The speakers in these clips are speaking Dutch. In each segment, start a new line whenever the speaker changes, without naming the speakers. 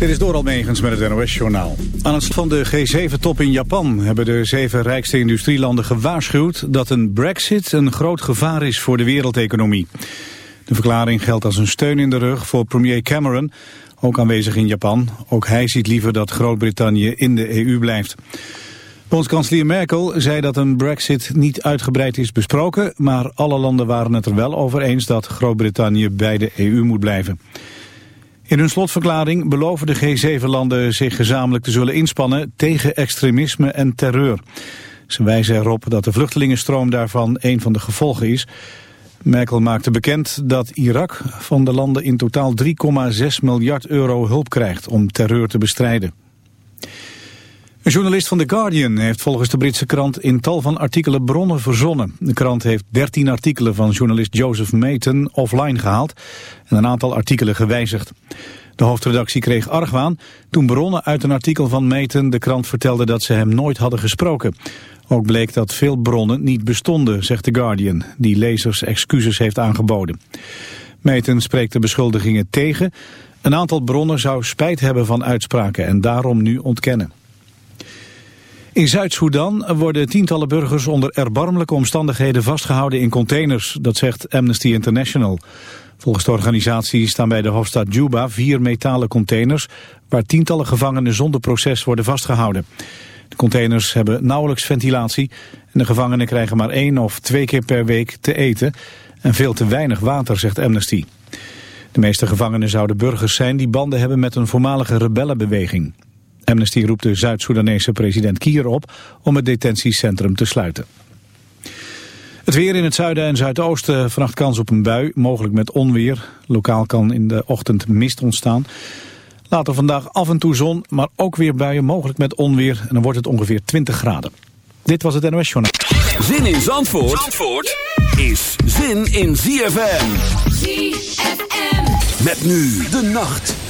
Dit is door Almegens met het NOS-journaal. Aan het van de G7-top in Japan hebben de zeven rijkste industrielanden gewaarschuwd... dat een brexit een groot gevaar is voor de wereldeconomie. De verklaring geldt als een steun in de rug voor premier Cameron, ook aanwezig in Japan. Ook hij ziet liever dat Groot-Brittannië in de EU blijft. Bondskanselier Merkel zei dat een brexit niet uitgebreid is besproken... maar alle landen waren het er wel over eens dat Groot-Brittannië bij de EU moet blijven. In hun slotverklaring beloven de G7-landen zich gezamenlijk te zullen inspannen tegen extremisme en terreur. Ze wijzen erop dat de vluchtelingenstroom daarvan een van de gevolgen is. Merkel maakte bekend dat Irak van de landen in totaal 3,6 miljard euro hulp krijgt om terreur te bestrijden. Een journalist van The Guardian heeft volgens de Britse krant in tal van artikelen bronnen verzonnen. De krant heeft 13 artikelen van journalist Joseph Mayton offline gehaald en een aantal artikelen gewijzigd. De hoofdredactie kreeg argwaan toen bronnen uit een artikel van Mayton de krant vertelden dat ze hem nooit hadden gesproken. Ook bleek dat veel bronnen niet bestonden, zegt The Guardian, die lezers excuses heeft aangeboden. Mayton spreekt de beschuldigingen tegen. Een aantal bronnen zou spijt hebben van uitspraken en daarom nu ontkennen. In Zuid-Soedan worden tientallen burgers onder erbarmelijke omstandigheden vastgehouden in containers, dat zegt Amnesty International. Volgens de organisatie staan bij de hoofdstad Juba vier metalen containers waar tientallen gevangenen zonder proces worden vastgehouden. De containers hebben nauwelijks ventilatie en de gevangenen krijgen maar één of twee keer per week te eten en veel te weinig water, zegt Amnesty. De meeste gevangenen zouden burgers zijn die banden hebben met een voormalige rebellenbeweging. Amnesty roept de Zuid-Soedanese president Kier op om het detentiecentrum te sluiten. Het weer in het zuiden en zuidoosten, vannacht kans op een bui, mogelijk met onweer. Lokaal kan in de ochtend mist ontstaan. Later vandaag af en toe zon, maar ook weer buien, mogelijk met onweer. En dan wordt het ongeveer 20 graden. Dit was het NOS Journaal.
Zin in Zandvoort, Zandvoort is zin in ZFM. ZFM. Met nu de nacht.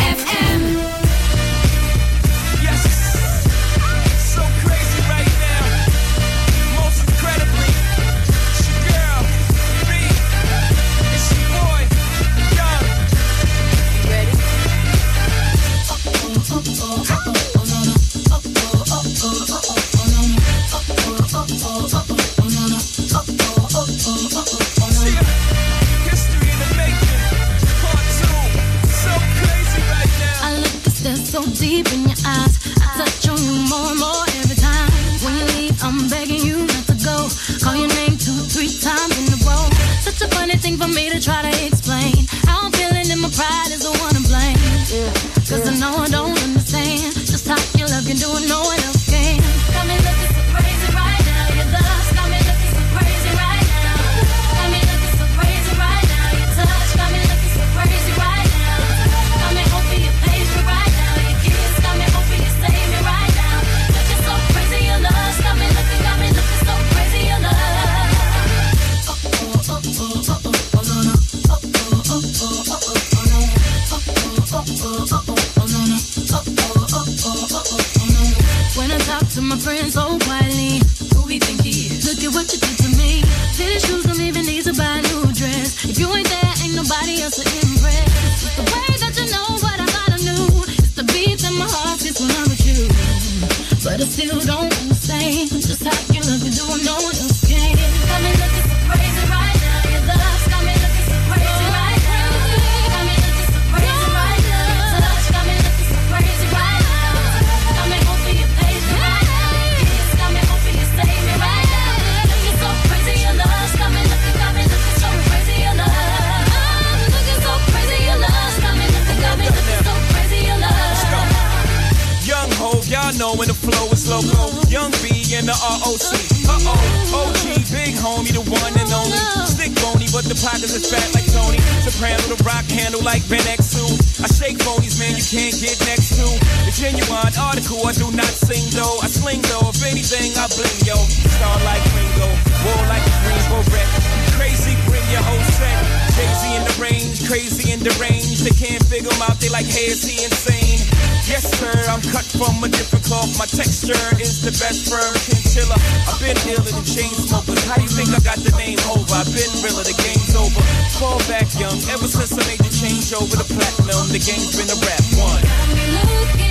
Who I do not sing though. I sling though. If anything, I bling yo. Star like Ringo, war like a green beret. Crazy, bring your whole set. Crazy in the range, crazy in the range. They can't figure them out. They like, hey, is he insane? Yes, sir, I'm cut from a different cloth. My texture is the best firm chinchilla. I've been ill in the chain smokers. How do you think I
got the name over? I've been realer, the game's over. Fall back young, ever since I made the change over the platinum. The
game's been a rap one.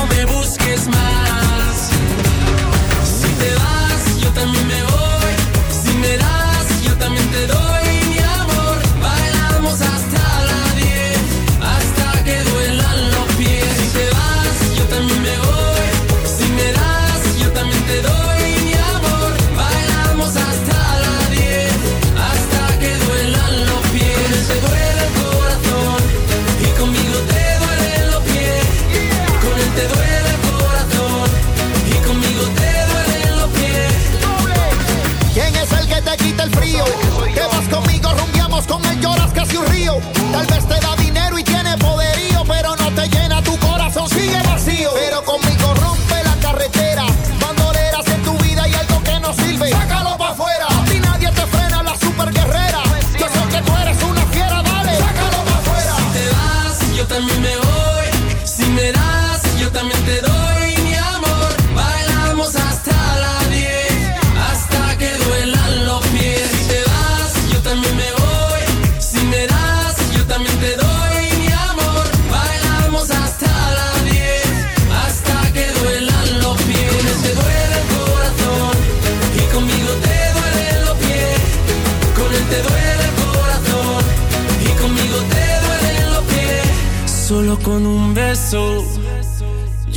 Feel.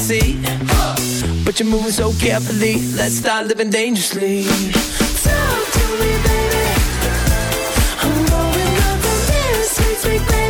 see. But you're moving so carefully, let's start living dangerously. Talk to me, baby. I'm going up the this. sweet, sweet, baby.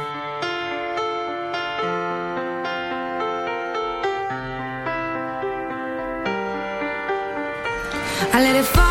I let it fall.